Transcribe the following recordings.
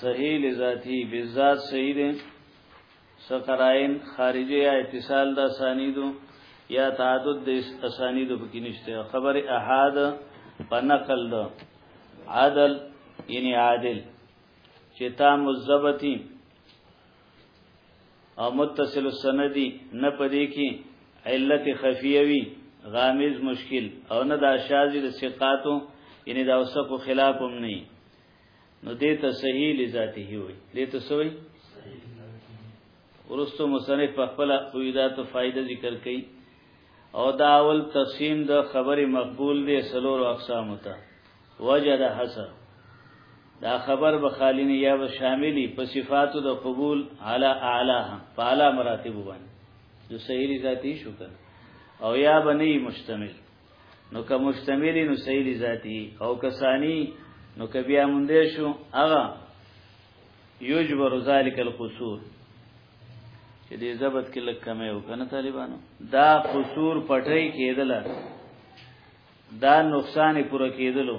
صحیح لذاتی بذات صحیح ده سقراین خارجه یا اتصال د اسانیدو یا تعدد د اسانیدو پکې نشته خبر احاد په نقل ده عدل یعنی عادل چې تام الزبتی او متصل السندی نه پدې کې علت خفیه وی غامز مشکل او نه دا شاذی د ثقاتو یعنی دا اوسکو خلاف هم نه نو دې ته صحیح لذاته وي دې ته سوې ورستو مصنف په خپل قیدات او فائدہ ذکر کړي او دا اول تقسیم د خبره مقبول دی سلور اقسام ته وجه د حسر دا خبر به خالی نه یا به شاملی په صفاتو د قبول علی اعلاها فعلا مراتب باندې جو سهیلی ذاتی شو کړ او یا به نه مشتمل نو که مشتمل نو سهیلی ذاتی او کسانی نو که بیا مونږ شو هغه یجبر ذلک القصور چې دې ضبط کې لکه مې وکنه طالبانو دا قصور پټای کېدل دا نقصان پوره کېدلو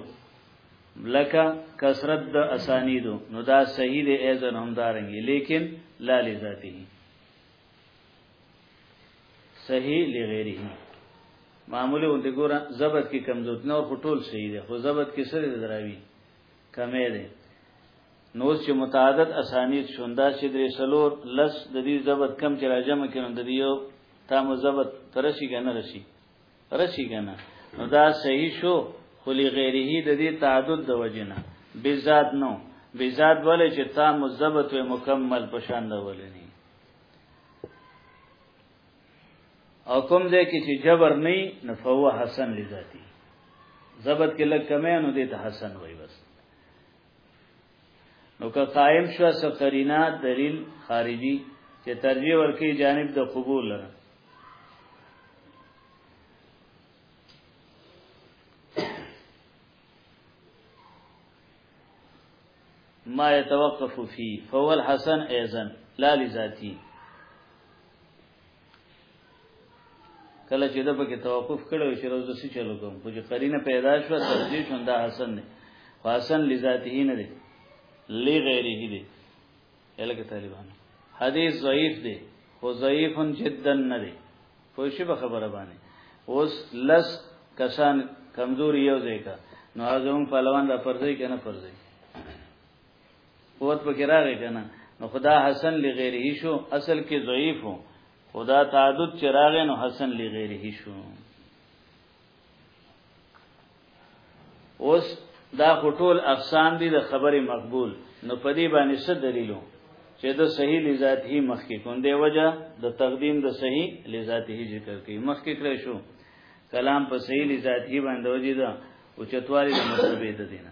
لکه کثرت د اسانیدو نو دا صحیح دی ایزن هم دارنګي لیکن لا لذاته صحیح لغیره معمولی اون دی ګوره ضبط کې کمزوت نه خو ټول صحیح دی خو ضبط کې سره دراوی کمې دی نو چې متعدد اسانید شوندا چې درې سلور لس د دې ضبط کم چې راجمه کړي د دې یو تام ضبط ترشي کنه رشي رسی کنه نو دا صحیح شو خلی غیره د دې تعدد د وجنه بذات نو بذات ولې چې تا مزبت و مکمل پشان دا ولې نه او کوم دې کې چې جبر نه نه فهو حسن لذاتی زبط کې لګ کمه نو دې ته حسن وای بس نو که قائم شو سقرینا دلیل خارجی چې ترجیح ورکی جانب د قبول لره ما يتوقف فيه فهو الحسن ايضا لا لذاته کله چې د پکې توقف کړو چې روزه سي چلو کوم خو چې قرینه پیدا شو ترجیح شوندا حسن دی حسن لذاته نه دی لغیره دی الګ طالبان حدیث ضعیف دی خو ضعیف جدا نه دی پوښي به خبره باندې اوس لس کسان کمزوري یو ځای کا نو ازم پهلوان را پرځي کنه پرځي قوت پکې راغی کنه نو خدا حسن لغیره شو اصل کې ضعیف وو خدا تعدد چراغ نو حسن لغیره شو اوس دا خټول افسان دي د خبره مقبول نو پدی باندې څه دلیلو چې د صحیح لذات هی مخکې کوم دی وجه د تقدیم د صحیح لذات هی ذکر کوي مخکې کړی شو کلام په صحیح لذات هی باندې وجه دا او چتوالي د مطلب دې دینه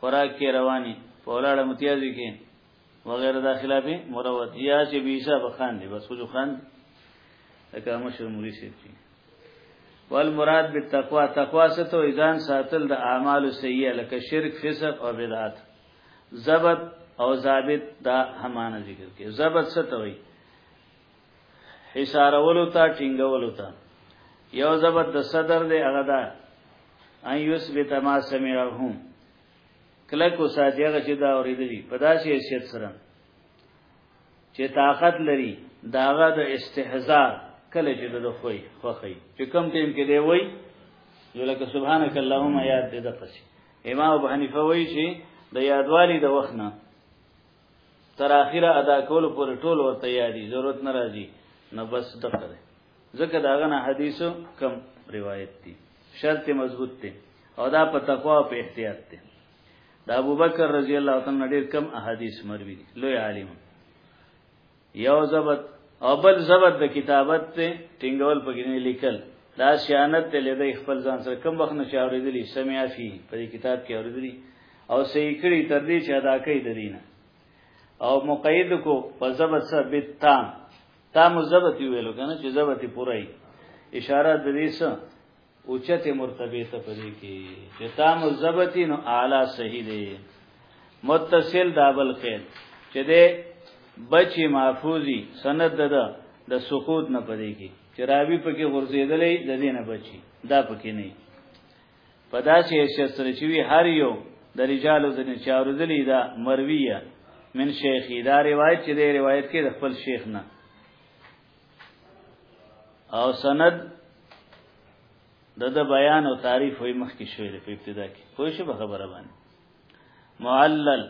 خوراک کې رواني په ولاړه متیازي کې وغیرہ داخله به مروت یا چې بیسا بخان دی بس وجو خان لکه مشر مری سي چی والمراد بالتقوا تقوا څه ته ایزان ساتل د اعمال سیئه لکه شرک فسق او بدعات ضبط او ضابط دا همانه ذکر کې ضبط څه ته وایي حسارولو ته ټینګولو ته یو زبر د صدر دی هغه دا ان یثبت ما سمعهم کله کو ساتیغه چې دا اوریدلی په داسې حیثیت سره چې طاقت لري داغه د استهزاء کله چې د خوې خوخی چې کم ټیم کې دی وای ولکه سبحانك اللهم یاد دې د قصې امام ابو حنیفه وایي چې د یادوالي د وخت نه تر اخره ادا کول پر ټول ورته یادي ضرورت ناراضي نه بس دغه ده ځکه داغه نه حدیثو کم روایت دي شرط مضبوط دي او دا په تقوا په احتیاط دي دا ابوبکر رضی الله تعالی عنہ ډیر کم احادیث مروي دي لوی عالم یو ضبط او بل ضبط د کتابت ته ټینګول پکې نه لیکل دا سیانت ته لیدای خپل ځان سره کم وخت نه چاوریدلی سمع فی په کتاب کې اوریدلی او صحیح کړی تر دې چې ادا کوي د دینه او مقید کو په ضبط سره بتا تا مزبط ویلو کنه چې ضبط پوره اشاره د دې سره اوچته مرتبه ته پدې کې چې تام الزبتی نو اعلی صحیح دی متصل دابل قید چې دې بچی محفوظی سند ده د سقوط نه پدې کې چې راوی پکې غرزیدلې د دې نه بچی دا پکې نه پداسې حیثیت سره چې وی هر یو د رجالو ځنې چاورځلې دا مرویه من شیخی دا روایت چې دې روایت کې د خپل شیخ نه او سند د د بیان او تعریف وي مخ کې شوې په ابتدا کې کوئی شی خبره باندې معلل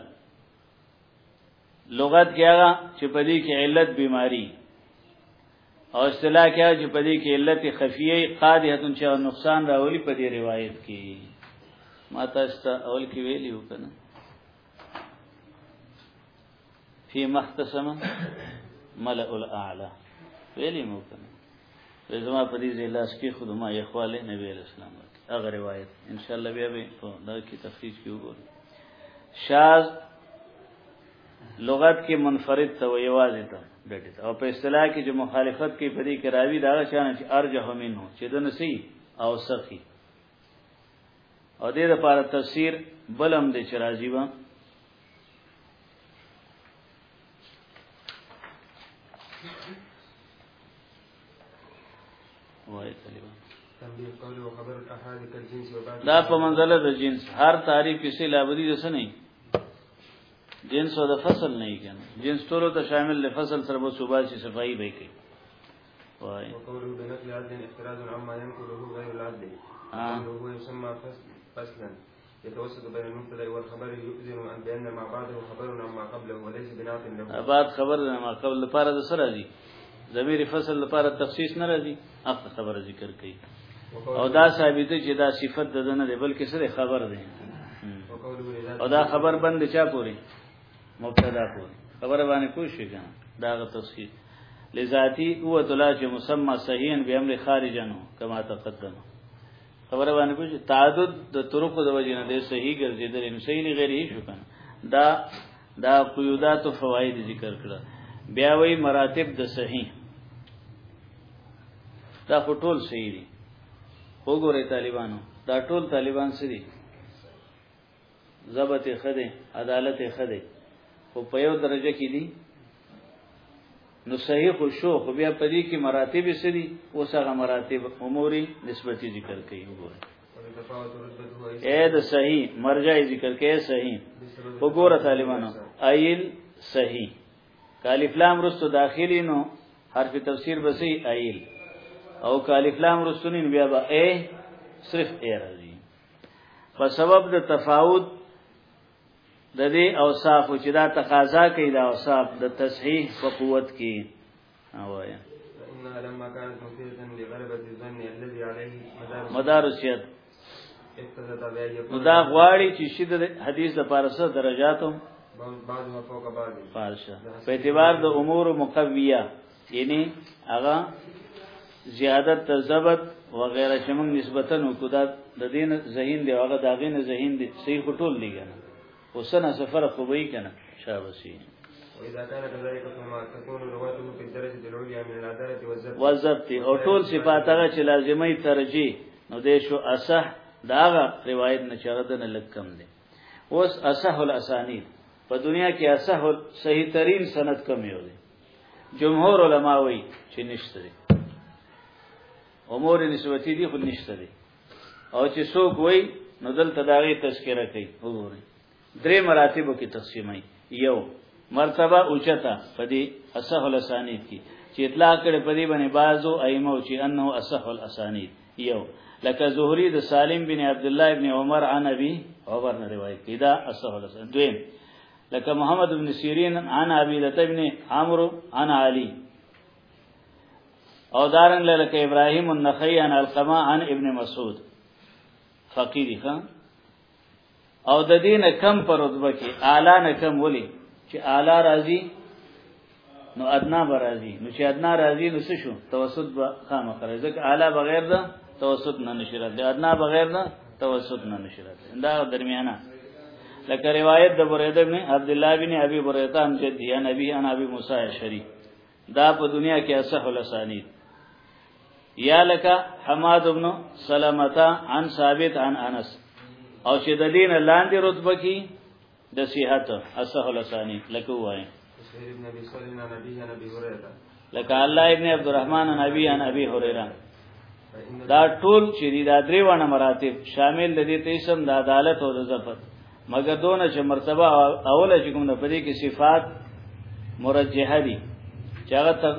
لغت کې هغه چې په دې کې علت بیماری او اصطلاح کې هغه چې په دې کې علت خفیه قاضیه چې نقصان راولي په دې روایت کې ما تاسو ته اول کې ویلی وکنه فی مختصم ملأ الاعلى ویلی مو کنه زما په دې ځای لاس کې خود ما یخواله نبی اسلام هغه روایت ان شاء الله بیا به په دا کې تفصیل کې وګورم شاذ لغت کې منفرد ته وی واځي ته ډټه او په اصطلاح کې چې مخالفت کې پدې کې راوی دا شان چې ارجه منه چې د نسی او سخی او دې لپاره تفسیر بلم دې چې راځي و دا په منزله د جنس هر تعریف کسی لابدی دسه نه جنس او د فصل نه کېږي جنس ټول ته شامل له فصل سره به صوباسي صفائی به کوي وقوله بنقل عدل احتراز عما ينقله غير العدل وقوله يسمى فصلا يتوسط بين المبتدا والخبر يؤذن ان بان ما بعده خبر عما قبله وليس بناط له بعد خبر ما قبل لپاره د سره دي ضمیر فصل لپاره تخصیص نه راځي اخر خبر ذکر کوي او دا ثابته چې دا صفت د نه دی بلکې سره خبر دی او دا خبر بند چا پوری مبتدا پوری خبره باندې کوی شي کنه دا غ تصحیح لذاتی هو تلا چې مسمى صحیح به امر خارج نه کما تقدم خبره باندې کوی چې تعدد د طرق د وجې نه دی صحیح ګرځیدل ان صحیح نه غیر هیڅ کنه دا دا قیودات او فواید ذکر کړه بیا وی مراتب د صحیح دا ټول صحیح دي وګوره طالبانو دا ټول طالبان سری ضبط یې ښه دی عدالت یې ښه دی خو په یو درجه کې دي نو صحیح خو شو خو بیا په دې کې مراتب یې سړي اوس هغه مراتب اموري نسبتي ذکر کوي وګوره اے د صحیح مرجع ذکر کوي صحیح وګوره طالبانو ایل صحیح کالف لام رستو داخلي نو حرف تفسیر بسی ایل او کالف لام رستو نین بیا به اے صرف اے راځي په سبب د تفاوت د دې اوصاف چې دا تقاضا کوي دا اوصاف د تصحیح په قوت کې اوایا انها لما كانت مفيدة لغلبة الظن الذي عليه مدار السياد نو دا غواړي چې شید حدیث د پارسه درجاتو بعض فوق بعض فارشه په اعتبار د امور مقویه یعنی هغه زیادت تزبت وغیرہ چې موږ نسبتا وکړه د دین ذهین دی هغه داغه نه ذهین دی صحیح ټول دی کنه وسنه سفر خو به کنه شابسي واذا كان كذلك فما تكون رواته في الدرجه العليا من العداله والزبط والزبط او ټول صفات هغه چې لازمي ترجیح نو دې شو اصح داغه روایت نشرد نه لکم دی اوس اصح الاسانید په دنیا کې اصح صحیح ترین سند کم یو دی جمهور علما وایي چې نشته دي امور نسبتی دي خو نشته دي او چې څوک وایي نو دلته داغه تذکرہ کوي وګورئ درې مراتب کې تقسیمای یو مرتبه اوچتا پدې اصح الاسانید کې چې اطلاق کړي پدې باندې بازو ائمه چې انه اصح الاسانید یو لکه زهری د سالم بن عبد الله ابن عمر عن ابي عمر نه روایت کړي دا اصح الاسانید دویم لکه محمد بن سیرین عن ابي لتبن عمرو عن علي او دارن لکه ابراهيم النخعي عن القما عن ابن مسعود فقيه دي خان او د دین کم پر رتبه کې اعلی نه کم ولي چې اعلی راځي نو ادنا برازي نو چې ادنا راځي نو څه شو توسط به خامخ راځي ځکه اعلی بغیر دا توسط نه نشرت دی ادنا بغیر دا توسط نه نشرت دا درمیانه لکه روایت د بریده ابن عبد الله بن ابي بریده ان جدي ان ابي ان ابي موسی اشعري دا په دنیا کې اصح الاسانید یا لکه حماد ابن سلمتا عن ثابت عن انس او چې د دین لاندې رتبه کې د صحت اصح لسانی لکه وای لکه الله ابن عبد الرحمن نبی ان ابي هريره دا ټول چې دی دا درې وانه مراتب شامل د دې تیسم د عدالت او د ضبط مګر دونه چې مرتبه اوله چې کوم نه پدې کې صفات مرجحه دي چې هغه ته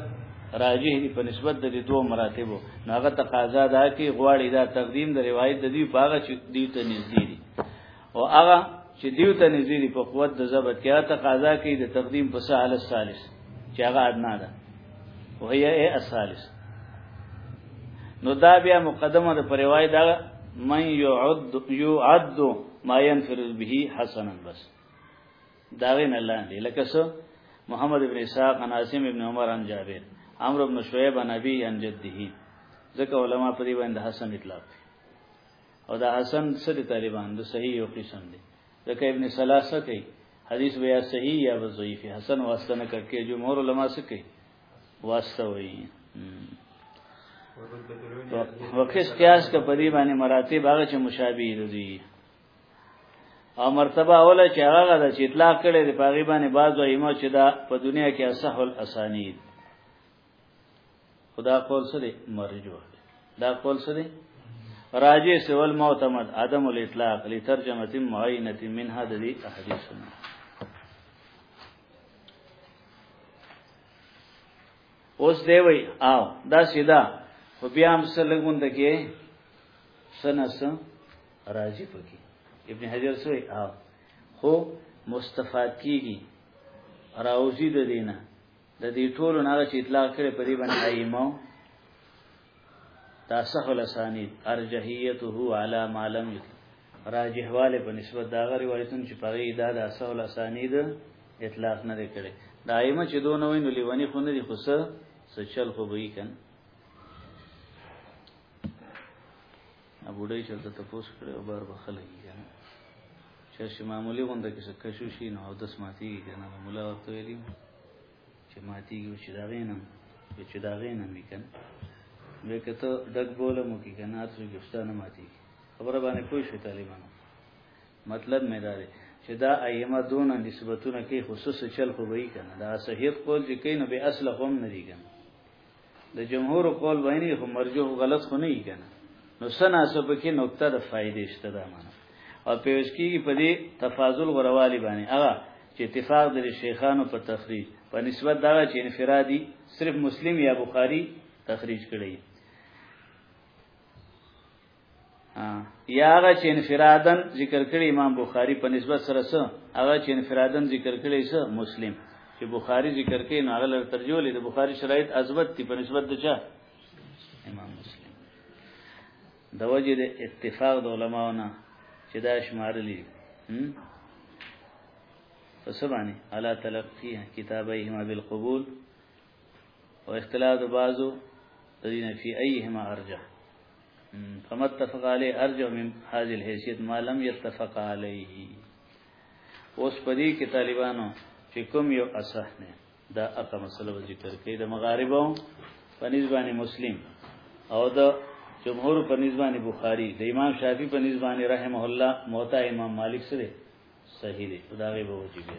راجح دي په نسبت د دې دوه مراتبو نو هغه تقاضا ده کې غواړي دا تقدیم د روایت د دې پاغه چې دې ته نږدې دي او هغه چې دیو ته نږدې دي په قوت د ضبط کې هغه تقاضا کوي د تقدیم په سهل الثالث چې هغه ادنا ده او هي اي الثالث نو دا بیا مقدمه د پروايي دا من يعد يعد ما ينفر به حسنا بس دا غین الله دی لکه سو محمد ابن اسحاق عن عاصم ابن عمر عن جابر عمرو ابن شعيب عن ابي عن جده ځکه علما په دې باندې حسن اطلاق او دا حسن څه دي طالبان د صحیح یو قسم دي ځکه ابن سلاسه کوي حدیث بیا صحیح یا ضعیف حسن واسطه نه کوي جمهور علما څه کوي واسطه وایي وکس قیاس کا پدی باندې مراتب هغه چې مشابه دي او مرتبه اوله چې هغه د چې اطلاق کړي د پاغي باندې بعضو ایمو چې دا په دنیا کې اصح الاسانید خدا قول څه دی مرجو دا قول څه دی راجع سوال معتمد عدم الاطلاق لترجمه معینه من هذه الاحاديث اوس دی وی او دا سیدا خو بیا هم سلګوند کې سنس راضی پکې ابن حجر سوی او خو مستفاد کیږي راوزی د دینه د دې ټولو نه چې اطلاق کړي په دې باندې ایمو تاسخ الاسانید ارجحیته علی ما لم راجح والے په نسبت دا غری روایتون چې په دې دا د اصل الاسانید اطلاق نه کړي دا ایمه چې دونه وینو لیونی خو نه دي خو څه سچل خو به یې کن ابو ډې چې ته تاسو کړو بار بخلې کنه چې معمولی غونډه کې څه کشوشي نو د سماتي کنه مولا ورته ویلی چې ماتیږي چې دا غینم چې دا غینم وکړ نو کته ډګ بوله مو کې کنه تاسو ګفتانه ماتي خبره باندې پوه شو طالبانو مطلب مې دا دی چې دا ائمه دون نسبتونه کې خصوص چل خو وی کنه دا صحیح قول چې کین به اصل هم نه دی کنه د جمهور قول باندې خو مرجوح غلط خو نه کیږي نو سنا سبکه نقطه د فائدې شته دا معنا او پیوس کیږي په دې تفاضل غروالی باندې هغه چې اتفاق د شیخانو په تخریج په نسبت دا چې انفرادي صرف مسلم یا بخاری تخریج کړي یا هغه چې انفرادن ذکر کړي امام بخاری په نسبت سره سره هغه چې انفرادن ذکر کړي سره مسلم چې بخاری ذکر کړي نو هغه ترجمه لري د بخاری شرایط ازبت دي په نسبت د چا امام مسلم د وجه د اتفاق د علماونه چې دا شمارلی فسبانی علا تلقی کتابیهما بالقبول او اختلاف د بعضو د دین فی ایهما ارجح فما اتفق علی ارجح من هذه الحیثیت ما لم يتفق علیه اوس پدې کې طالبانو چې کوم یو اصح نه دا اقا مسله ذکر کوي د مغاربو په نسبانه مسلم او د جمهور په نسبانه بخاری د امام شافعی په نسبانه رحمه الله موتا امام مالک سره صحیح دی خدای به وجیږي